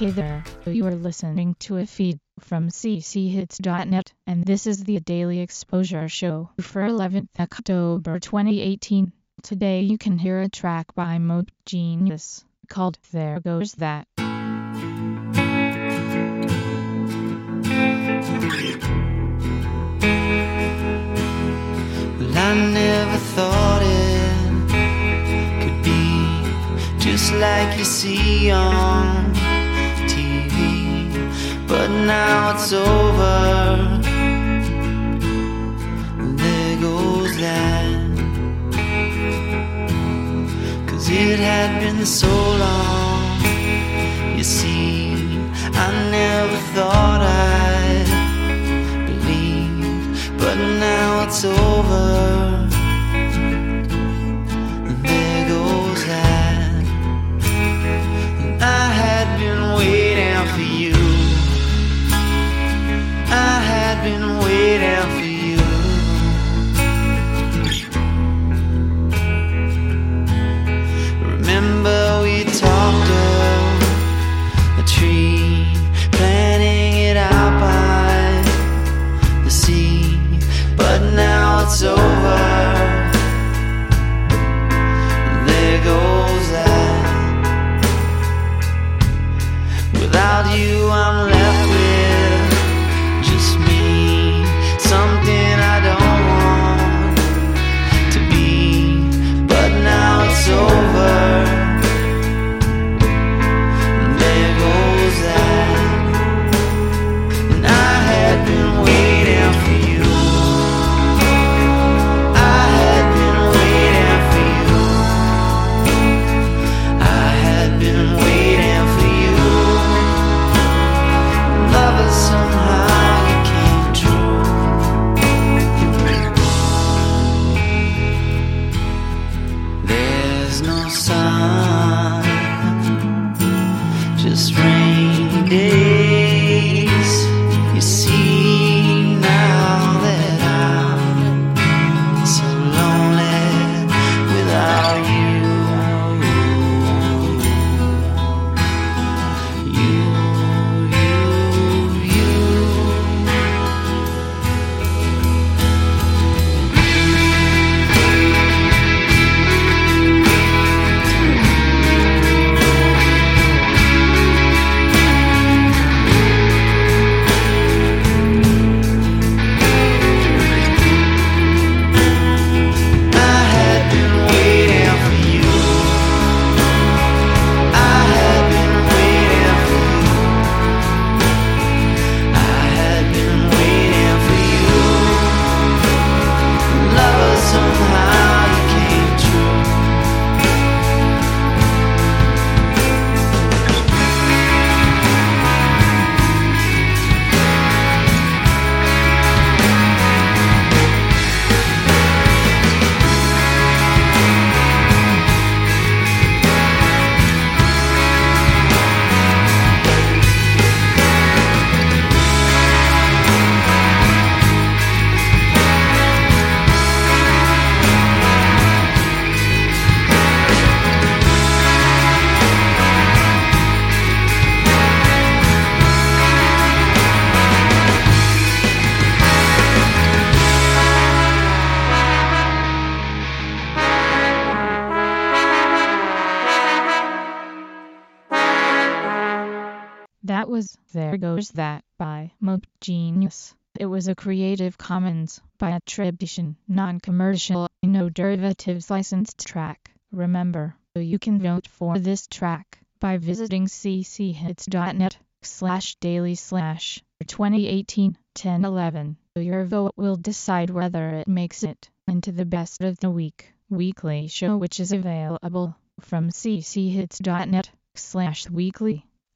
Hey there, you are listening to a feed from cchits.net, and this is the Daily Exposure Show for 11th October 2018. Today you can hear a track by Mope Genius called There Goes That. Well, I never thought it could be just like you see on. But now it's over. There goes that. Cause it had been so long. You see, I never thought I'd believe, but now it's over. Just rainy That was There Goes That by Mope Genius. It was a Creative Commons by attribution, non-commercial, no derivatives licensed track. Remember, you can vote for this track by visiting cchits.net slash daily slash 2018 1011. Your vote will decide whether it makes it into the best of the week weekly show which is available from cchits.net slash weekly.